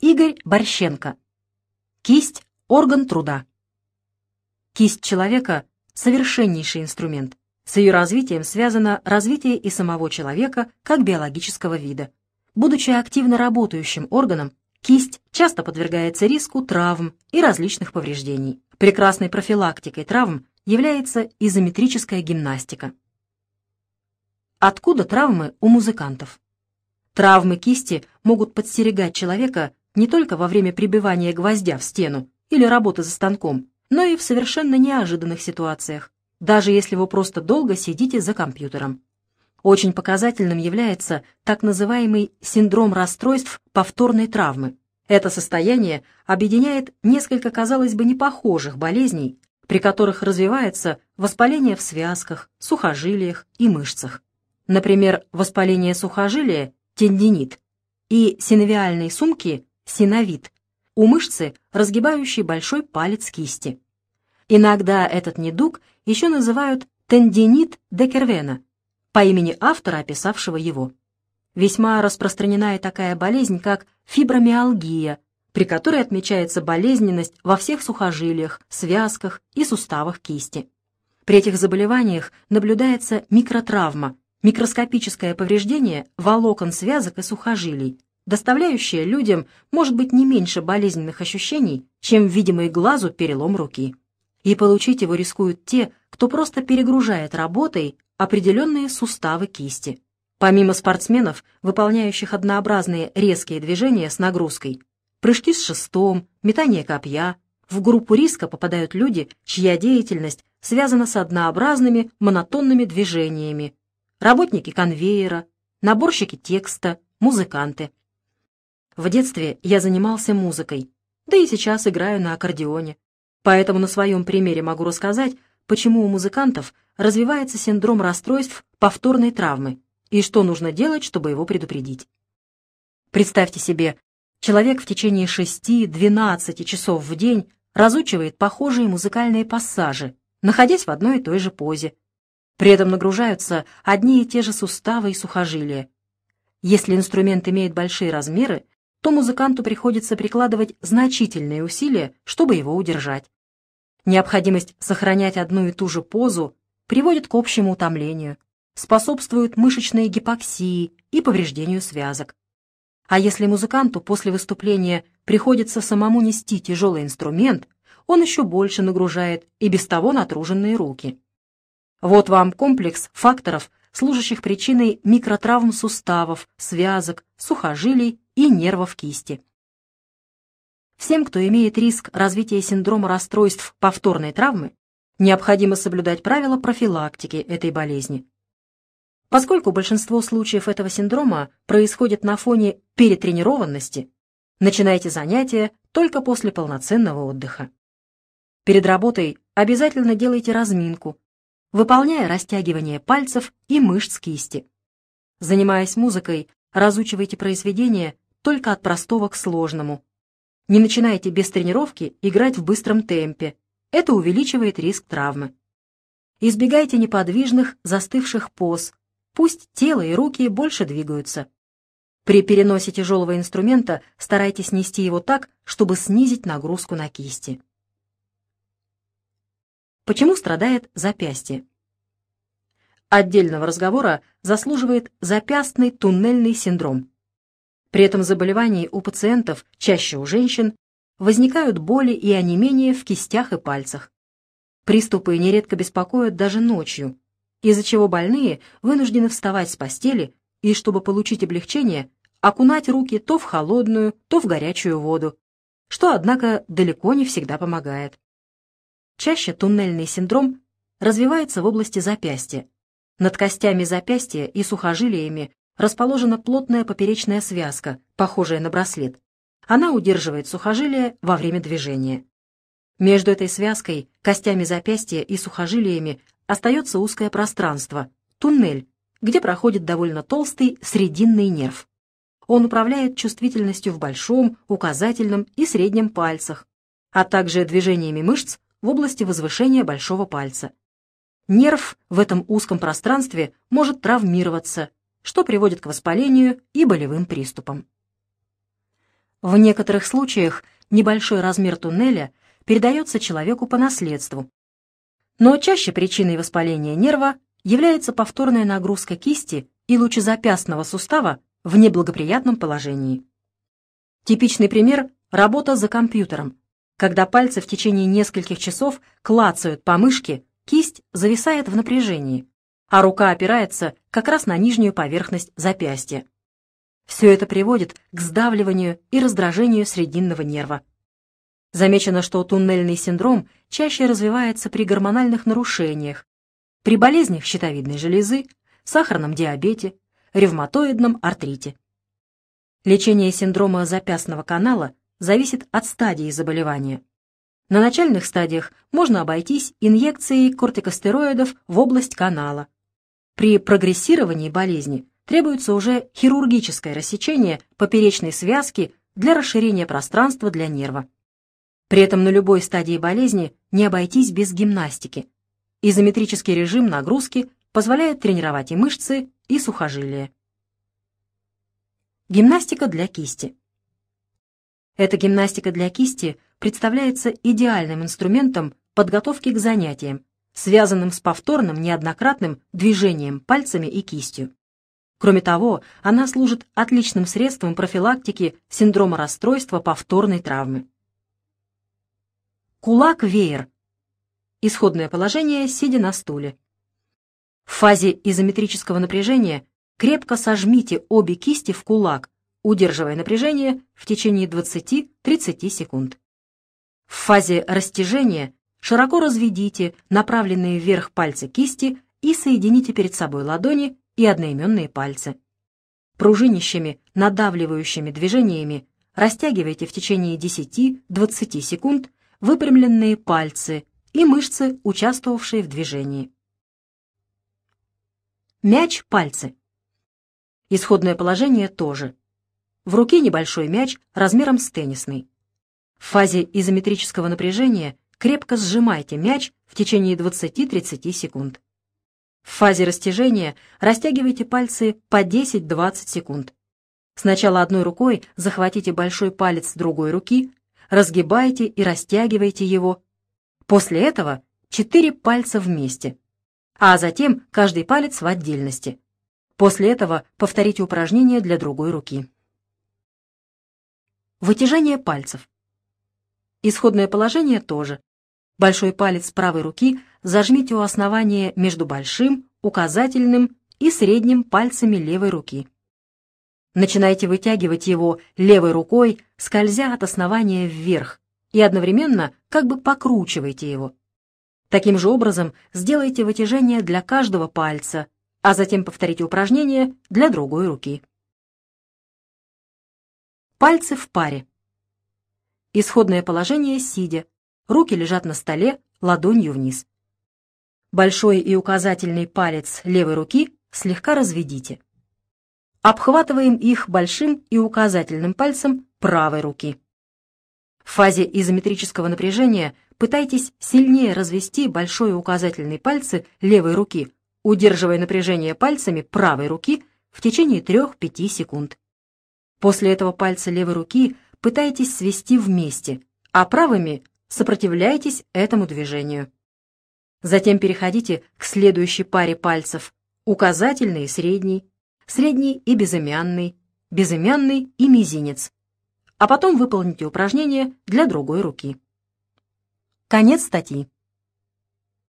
Игорь Борщенко. Кисть – орган труда. Кисть человека – совершеннейший инструмент. С ее развитием связано развитие и самого человека как биологического вида. Будучи активно работающим органом, кисть часто подвергается риску травм и различных повреждений. Прекрасной профилактикой травм является изометрическая гимнастика. Откуда травмы у музыкантов? Травмы кисти могут подстерегать человека не только во время прибивания гвоздя в стену или работы за станком, но и в совершенно неожиданных ситуациях, даже если вы просто долго сидите за компьютером. Очень показательным является так называемый синдром расстройств повторной травмы. Это состояние объединяет несколько, казалось бы, непохожих болезней, при которых развивается воспаление в связках, сухожилиях и мышцах. Например, воспаление сухожилия – тендинит, и синовиальной сумки – синовит, у мышцы, разгибающей большой палец кисти. Иногда этот недуг еще называют тендинит Декервена по имени автора, описавшего его. Весьма распространена и такая болезнь, как фибромиалгия, при которой отмечается болезненность во всех сухожилиях, связках и суставах кисти. При этих заболеваниях наблюдается микротравма, микроскопическое повреждение волокон связок и сухожилий, доставляющее людям, может быть, не меньше болезненных ощущений, чем видимый глазу перелом руки. И получить его рискуют те, кто просто перегружает работой определенные суставы кисти. Помимо спортсменов, выполняющих однообразные резкие движения с нагрузкой, прыжки с шестом, метание копья, в группу риска попадают люди, чья деятельность связана с однообразными монотонными движениями, работники конвейера, наборщики текста, музыканты. В детстве я занимался музыкой, да и сейчас играю на аккордеоне. Поэтому на своем примере могу рассказать, почему у музыкантов развивается синдром расстройств повторной травмы и что нужно делать, чтобы его предупредить. Представьте себе, человек в течение 6-12 часов в день разучивает похожие музыкальные пассажи, находясь в одной и той же позе. При этом нагружаются одни и те же суставы и сухожилия. Если инструмент имеет большие размеры, то музыканту приходится прикладывать значительные усилия, чтобы его удержать. Необходимость сохранять одну и ту же позу приводит к общему утомлению, способствует мышечной гипоксии и повреждению связок. А если музыканту после выступления приходится самому нести тяжелый инструмент, он еще больше нагружает и без того натруженные руки. Вот вам комплекс факторов, служащих причиной микротравм суставов, связок, сухожилий и нервов кисти. Всем, кто имеет риск развития синдрома расстройств повторной травмы, необходимо соблюдать правила профилактики этой болезни. Поскольку большинство случаев этого синдрома происходит на фоне перетренированности, начинайте занятия только после полноценного отдыха. Перед работой обязательно делайте разминку, выполняя растягивание пальцев и мышц кисти. Занимаясь музыкой, разучивайте произведения только от простого к сложному. Не начинайте без тренировки играть в быстром темпе. Это увеличивает риск травмы. Избегайте неподвижных, застывших поз, Пусть тело и руки больше двигаются. При переносе тяжелого инструмента старайтесь нести его так, чтобы снизить нагрузку на кисти. Почему страдает запястье? Отдельного разговора заслуживает запястный туннельный синдром. При этом заболевании у пациентов, чаще у женщин, возникают боли и онемения в кистях и пальцах. Приступы нередко беспокоят даже ночью, из-за чего больные вынуждены вставать с постели и, чтобы получить облегчение, окунать руки то в холодную, то в горячую воду, что, однако, далеко не всегда помогает. Чаще туннельный синдром развивается в области запястья. Над костями запястья и сухожилиями расположена плотная поперечная связка, похожая на браслет. Она удерживает сухожилие во время движения. Между этой связкой, костями запястья и сухожилиями остается узкое пространство, туннель, где проходит довольно толстый срединный нерв. Он управляет чувствительностью в большом, указательном и среднем пальцах, а также движениями мышц в области возвышения большого пальца. Нерв в этом узком пространстве может травмироваться, что приводит к воспалению и болевым приступам. В некоторых случаях небольшой размер туннеля передается человеку по наследству. Но чаще причиной воспаления нерва является повторная нагрузка кисти и лучезапястного сустава в неблагоприятном положении. Типичный пример – работа за компьютером. Когда пальцы в течение нескольких часов клацают по мышке, кисть зависает в напряжении, а рука опирается как раз на нижнюю поверхность запястья. Все это приводит к сдавливанию и раздражению срединного нерва. Замечено, что туннельный синдром чаще развивается при гормональных нарушениях, при болезнях щитовидной железы, сахарном диабете, ревматоидном артрите. Лечение синдрома запястного канала зависит от стадии заболевания. На начальных стадиях можно обойтись инъекцией кортикостероидов в область канала. При прогрессировании болезни требуется уже хирургическое рассечение поперечной связки для расширения пространства для нерва. При этом на любой стадии болезни не обойтись без гимнастики. Изометрический режим нагрузки позволяет тренировать и мышцы, и сухожилия. Гимнастика для кисти. Эта гимнастика для кисти представляется идеальным инструментом подготовки к занятиям, связанным с повторным неоднократным движением пальцами и кистью. Кроме того, она служит отличным средством профилактики синдрома расстройства повторной травмы. Кулак-веер. Исходное положение, сидя на стуле. В фазе изометрического напряжения крепко сожмите обе кисти в кулак, удерживая напряжение в течение 20-30 секунд. В фазе растяжения широко разведите направленные вверх пальцы кисти и соедините перед собой ладони и одноименные пальцы. Пружинищами, надавливающими движениями растягивайте в течение 10-20 секунд выпрямленные пальцы и мышцы, участвовавшие в движении. Мяч-пальцы. Исходное положение тоже. В руке небольшой мяч размером с теннисный. В фазе изометрического напряжения крепко сжимайте мяч в течение 20-30 секунд. В фазе растяжения растягивайте пальцы по 10-20 секунд. Сначала одной рукой захватите большой палец другой руки, разгибайте и растягивайте его. После этого четыре пальца вместе, а затем каждый палец в отдельности. После этого повторите упражнение для другой руки. Вытяжение пальцев. Исходное положение тоже. Большой палец правой руки зажмите у основания между большим, указательным и средним пальцами левой руки. Начинайте вытягивать его левой рукой, скользя от основания вверх, и одновременно как бы покручивайте его. Таким же образом сделайте вытяжение для каждого пальца, а затем повторите упражнение для другой руки. Пальцы в паре. Исходное положение сидя. Руки лежат на столе ладонью вниз. Большой и указательный палец левой руки слегка разведите. Обхватываем их большим и указательным пальцем правой руки. В фазе изометрического напряжения пытайтесь сильнее развести большой и указательный пальцы левой руки, удерживая напряжение пальцами правой руки в течение 3-5 секунд. После этого пальцы левой руки пытайтесь свести вместе, а правыми сопротивляйтесь этому движению. Затем переходите к следующей паре пальцев – указательный и средний, средний и безымянный, безымянный и мизинец. А потом выполните упражнение для другой руки. Конец статьи.